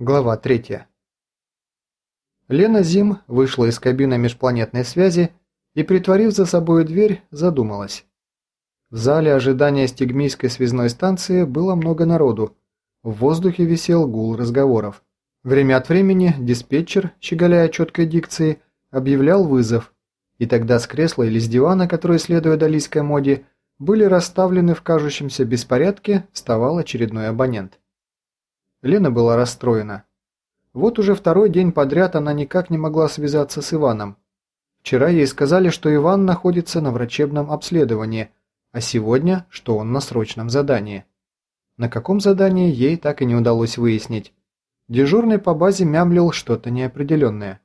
Глава 3. Лена Зим вышла из кабины межпланетной связи и, притворив за собой дверь, задумалась. В зале ожидания стигмийской связной станции было много народу. В воздухе висел гул разговоров. Время от времени диспетчер, щеголяя четкой дикцией, объявлял вызов, и тогда с кресла или с дивана, которые, следуя далийской моде, были расставлены в кажущемся беспорядке, вставал очередной абонент. Лена была расстроена. Вот уже второй день подряд она никак не могла связаться с Иваном. Вчера ей сказали, что Иван находится на врачебном обследовании, а сегодня, что он на срочном задании. На каком задании ей так и не удалось выяснить. Дежурный по базе мямлил что-то неопределенное.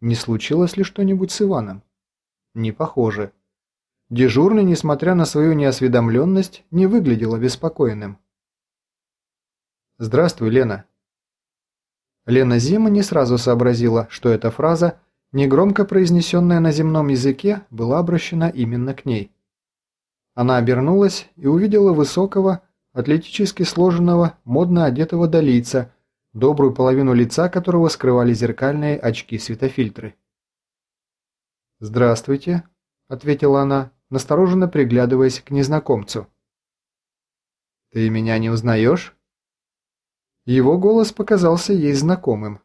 Не случилось ли что-нибудь с Иваном? Не похоже. Дежурный, несмотря на свою неосведомленность, не выглядел обеспокоенным. «Здравствуй, Лена». Лена Зима не сразу сообразила, что эта фраза, негромко произнесенная на земном языке, была обращена именно к ней. Она обернулась и увидела высокого, атлетически сложенного, модно одетого долийца, добрую половину лица которого скрывали зеркальные очки-светофильтры. «Здравствуйте», — ответила она, настороженно приглядываясь к незнакомцу. «Ты меня не узнаешь?» Его голос показался ей знакомым.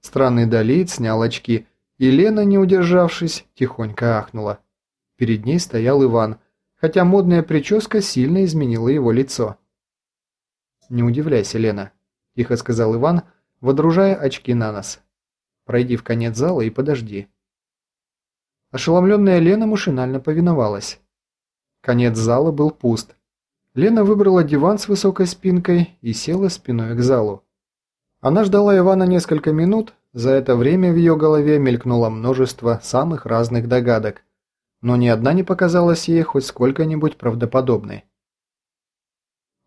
Странный долит снял очки, и Лена, не удержавшись, тихонько ахнула. Перед ней стоял Иван, хотя модная прическа сильно изменила его лицо. «Не удивляйся, Лена», – тихо сказал Иван, водружая очки на нос. «Пройди в конец зала и подожди». Ошеломленная Лена машинально повиновалась. Конец зала был пуст, Лена выбрала диван с высокой спинкой и села спиной к залу. Она ждала Ивана несколько минут, за это время в ее голове мелькнуло множество самых разных догадок, но ни одна не показалась ей хоть сколько-нибудь правдоподобной.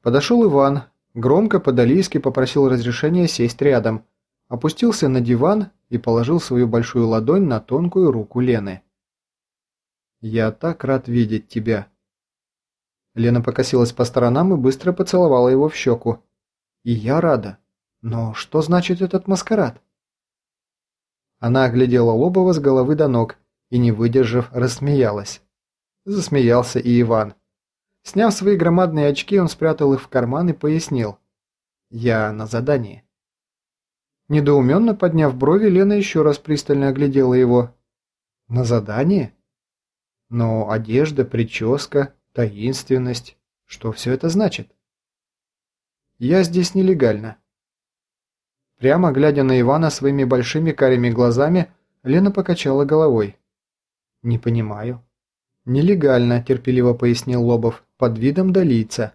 Подошел Иван, громко по-далийски попросил разрешения сесть рядом, опустился на диван и положил свою большую ладонь на тонкую руку Лены. «Я так рад видеть тебя», Лена покосилась по сторонам и быстро поцеловала его в щеку. «И я рада. Но что значит этот маскарад?» Она оглядела Лобова с головы до ног и, не выдержав, рассмеялась. Засмеялся и Иван. Сняв свои громадные очки, он спрятал их в карман и пояснил. «Я на задании». Недоуменно подняв брови, Лена еще раз пристально оглядела его. «На задании?» «Но одежда, прическа, таинственность. Что все это значит? Я здесь нелегально. Прямо глядя на Ивана своими большими карими глазами, Лена покачала головой. «Не понимаю». «Нелегально», – терпеливо пояснил Лобов, – «под видом долийца».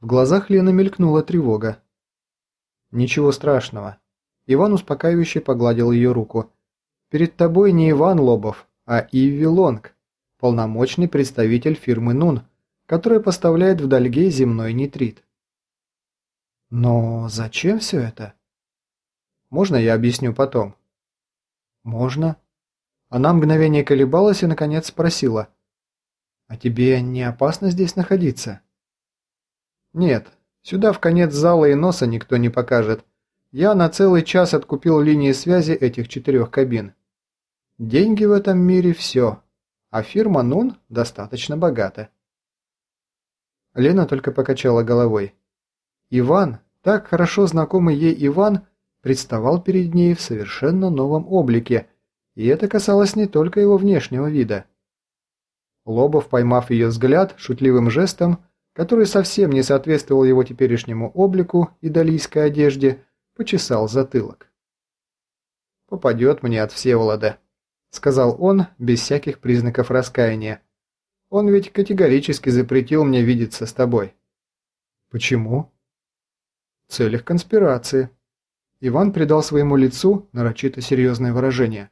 В глазах Лены мелькнула тревога. «Ничего страшного». Иван успокаивающе погладил ее руку. «Перед тобой не Иван Лобов, а Иви Лонг полномочный представитель фирмы Нун, которая поставляет в Дальге земной нитрит. Но зачем все это? Можно я объясню потом? Можно. Она мгновение колебалась и, наконец, спросила. «А тебе не опасно здесь находиться?» «Нет, сюда в конец зала и носа никто не покажет. Я на целый час откупил линии связи этих четырех кабин. Деньги в этом мире все, а фирма Нун достаточно богата. Лена только покачала головой. Иван, так хорошо знакомый ей Иван, представал перед ней в совершенно новом облике, и это касалось не только его внешнего вида. Лобов, поймав ее взгляд шутливым жестом, который совсем не соответствовал его теперешнему облику и далийской одежде, почесал затылок. «Попадет мне от Всеволода», сказал он без всяких признаков раскаяния. Он ведь категорически запретил мне видеться с тобой. Почему? В целях конспирации. Иван придал своему лицу нарочито серьезное выражение.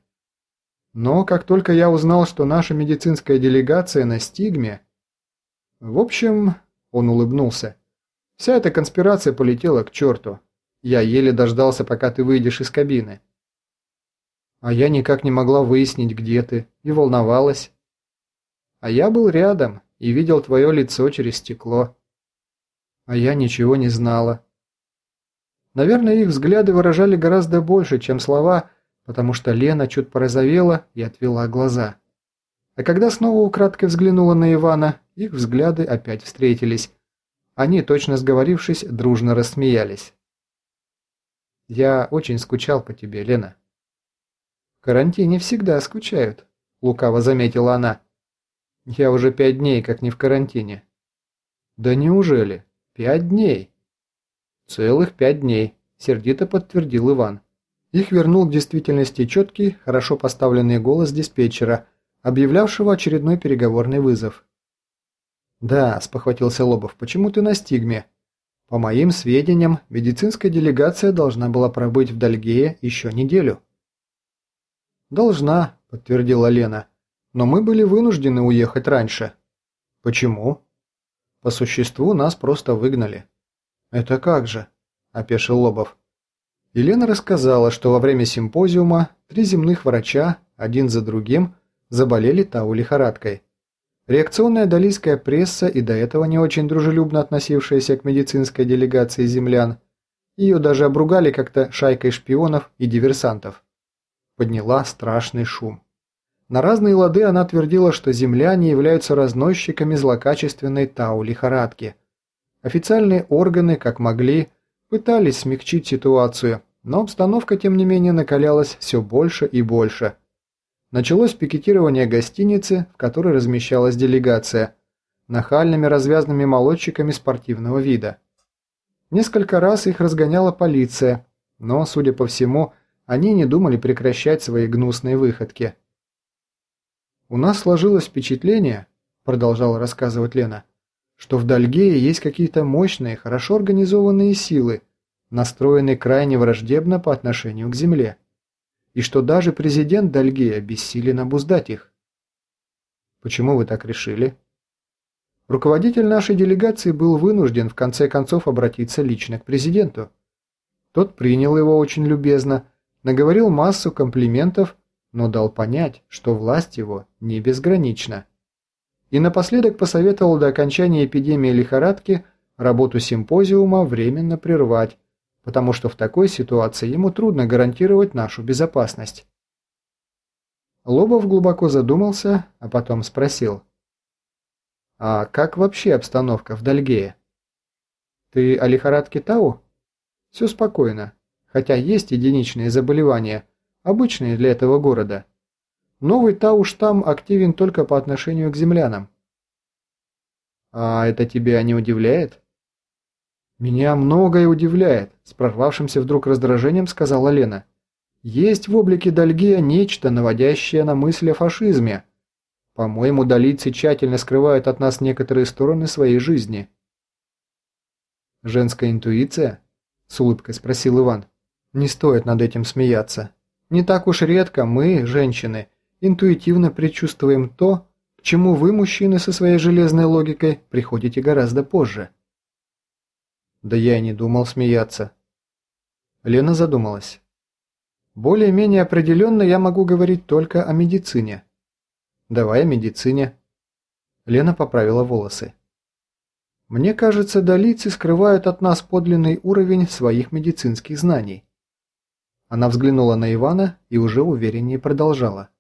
Но как только я узнал, что наша медицинская делегация на стигме... В общем, он улыбнулся. Вся эта конспирация полетела к черту. Я еле дождался, пока ты выйдешь из кабины. А я никак не могла выяснить, где ты, и волновалась. А я был рядом и видел твое лицо через стекло. А я ничего не знала. Наверное, их взгляды выражали гораздо больше, чем слова, потому что Лена чуть порозовела и отвела глаза. А когда снова украдкой взглянула на Ивана, их взгляды опять встретились. Они, точно сговорившись, дружно рассмеялись. «Я очень скучал по тебе, Лена». «В карантине всегда скучают», — лукаво заметила она. «Я уже пять дней как не в карантине». «Да неужели? Пять дней?» «Целых пять дней», — сердито подтвердил Иван. Их вернул к действительности четкий, хорошо поставленный голос диспетчера, объявлявшего очередной переговорный вызов. «Да», – спохватился Лобов, – «почему ты на стигме?» «По моим сведениям, медицинская делегация должна была пробыть в Дальгее еще неделю». «Должна», – подтвердила Лена, – «но мы были вынуждены уехать раньше». «Почему?» «По существу нас просто выгнали». «Это как же?» – опешил Лобов. Елена рассказала, что во время симпозиума три земных врача, один за другим, заболели тау-лихорадкой. Реакционная далийская пресса и до этого не очень дружелюбно относившаяся к медицинской делегации землян, ее даже обругали как-то шайкой шпионов и диверсантов. Подняла страшный шум. На разные лады она твердила, что земляне являются разносчиками злокачественной тау-лихорадки. Официальные органы, как могли, пытались смягчить ситуацию, но обстановка, тем не менее, накалялась все больше и больше – Началось пикетирование гостиницы, в которой размещалась делегация, нахальными развязными молодчиками спортивного вида. Несколько раз их разгоняла полиция, но, судя по всему, они не думали прекращать свои гнусные выходки. «У нас сложилось впечатление», – продолжала рассказывать Лена, – «что в Дальгее есть какие-то мощные, хорошо организованные силы, настроенные крайне враждебно по отношению к Земле и что даже президент Дальгея бессилен обуздать их. Почему вы так решили? Руководитель нашей делегации был вынужден в конце концов обратиться лично к президенту. Тот принял его очень любезно, наговорил массу комплиментов, но дал понять, что власть его не безгранична. И напоследок посоветовал до окончания эпидемии лихорадки работу симпозиума временно прервать, потому что в такой ситуации ему трудно гарантировать нашу безопасность. Лобов глубоко задумался, а потом спросил. «А как вообще обстановка в Дальгее?» «Ты о лихорадке Тау?» «Все спокойно, хотя есть единичные заболевания, обычные для этого города. Новый Тау-штамм активен только по отношению к землянам». «А это тебя не удивляет?» «Меня многое удивляет», – с прорвавшимся вдруг раздражением сказала Лена. «Есть в облике Дальгия нечто, наводящее на мысль о фашизме. По-моему, далийцы тщательно скрывают от нас некоторые стороны своей жизни». «Женская интуиция?» – с улыбкой спросил Иван. «Не стоит над этим смеяться. Не так уж редко мы, женщины, интуитивно предчувствуем то, к чему вы, мужчины, со своей железной логикой приходите гораздо позже». Да я и не думал смеяться. Лена задумалась. Более-менее определенно я могу говорить только о медицине. Давай о медицине. Лена поправила волосы. Мне кажется, долицы скрывают от нас подлинный уровень своих медицинских знаний. Она взглянула на Ивана и уже увереннее продолжала.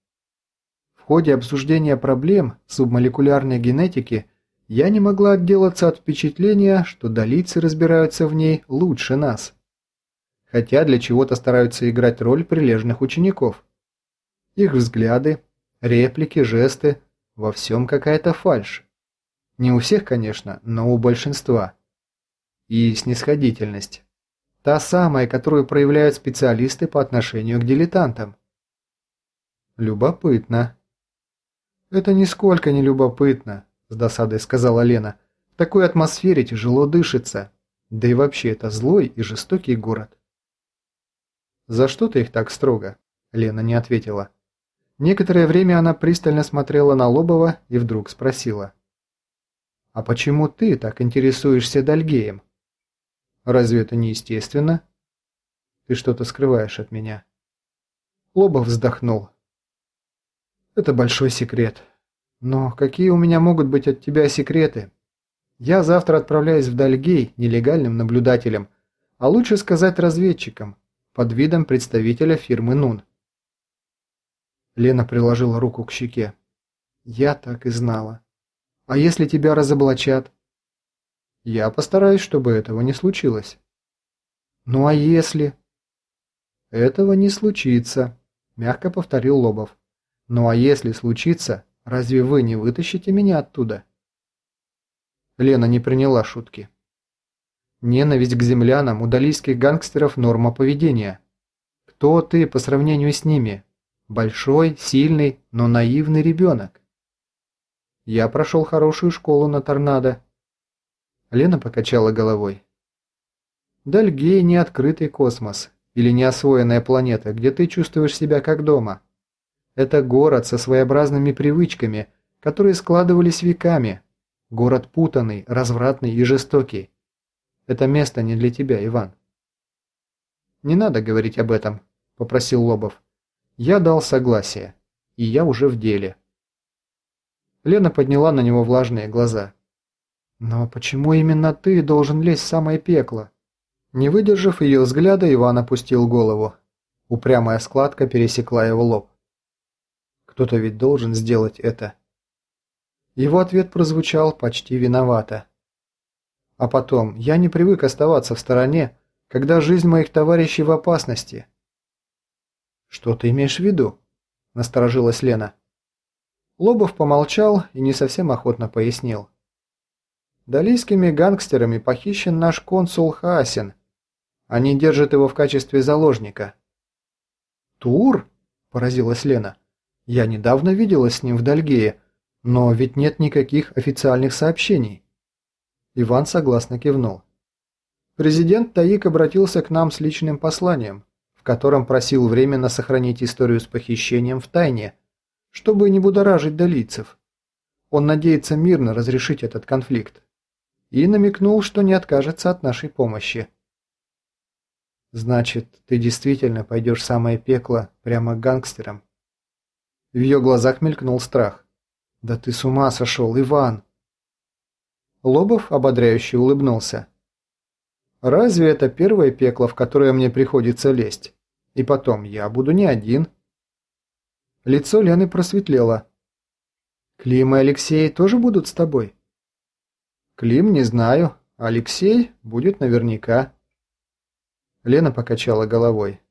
В ходе обсуждения проблем субмолекулярной генетики я не могла отделаться от впечатления, что долийцы разбираются в ней лучше нас. Хотя для чего-то стараются играть роль прилежных учеников. Их взгляды, реплики, жесты – во всем какая-то фальшь. Не у всех, конечно, но у большинства. И снисходительность. Та самая, которую проявляют специалисты по отношению к дилетантам. Любопытно. Это нисколько не любопытно с досадой сказала Лена. В такой атмосфере тяжело дышится. Да и вообще это злой и жестокий город. «За что ты их так строго?» Лена не ответила. Некоторое время она пристально смотрела на Лобова и вдруг спросила. «А почему ты так интересуешься Дальгеем? Разве это не естественно?» «Ты что-то скрываешь от меня». Лобов вздохнул. «Это большой секрет. Но какие у меня могут быть от тебя секреты? Я завтра отправляюсь в Дальгей нелегальным наблюдателем, а лучше сказать разведчиком, под видом представителя фирмы «Нун». Лена приложила руку к щеке. «Я так и знала. А если тебя разоблачат?» «Я постараюсь, чтобы этого не случилось». «Ну а если...» «Этого не случится», – мягко повторил Лобов. «Ну а если случится, разве вы не вытащите меня оттуда?» Лена не приняла шутки. Ненависть к землянам у далийских гангстеров – норма поведения. Кто ты по сравнению с ними? Большой, сильный, но наивный ребенок. Я прошел хорошую школу на торнадо. Лена покачала головой. Дальгей не открытый космос или неосвоенная планета, где ты чувствуешь себя как дома. Это город со своеобразными привычками, которые складывались веками. Город путанный, развратный и жестокий. Это место не для тебя, Иван. Не надо говорить об этом, попросил Лобов. Я дал согласие, и я уже в деле. Лена подняла на него влажные глаза. «Но почему именно ты должен лезть в самое пекло?» Не выдержав ее взгляда, Иван опустил голову. Упрямая складка пересекла его лоб. Кто-то ведь должен сделать это. Его ответ прозвучал почти виновато. А потом, я не привык оставаться в стороне, когда жизнь моих товарищей в опасности. «Что ты имеешь в виду?» – насторожилась Лена. Лобов помолчал и не совсем охотно пояснил. Далийскими гангстерами похищен наш консул Хасин, они держат его в качестве заложника». «Тур?» – поразилась Лена. «Я недавно виделась с ним в Дальгее, но ведь нет никаких официальных сообщений». Иван согласно кивнул. Президент Таик обратился к нам с личным посланием, в котором просил временно сохранить историю с похищением в тайне, чтобы не будоражить долийцев. Он надеется мирно разрешить этот конфликт. И намекнул, что не откажется от нашей помощи. Значит, ты действительно пойдешь в самое пекло прямо к гангстерам? В ее глазах мелькнул страх. Да ты с ума сошел, Иван! Лобов ободряюще улыбнулся. Разве это первое пекло, в которое мне приходится лезть? И потом, я буду не один. Лицо Лены просветлело. Клим и Алексей тоже будут с тобой? Клим не знаю, Алексей будет наверняка. Лена покачала головой.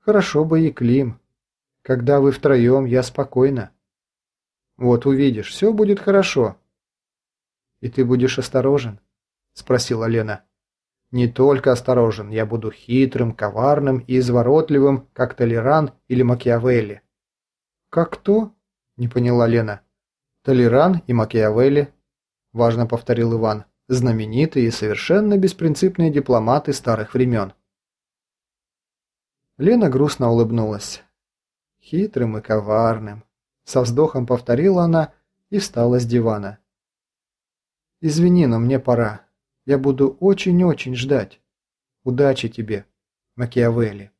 «Хорошо бы и Клим. Когда вы втроем, я спокойна. Вот увидишь, все будет хорошо». «И ты будешь осторожен?» – спросила Лена. «Не только осторожен, я буду хитрым, коварным и изворотливым, как Толеран или Макиавелли». «Как кто?» – не поняла Лена. «Толеран и Макиавелли», – важно повторил Иван знаменитые и совершенно беспринципные дипломаты старых времен. Лена грустно улыбнулась. Хитрым и коварным. Со вздохом повторила она и встала с дивана. «Извини, но мне пора. Я буду очень-очень ждать. Удачи тебе, Макиавелли».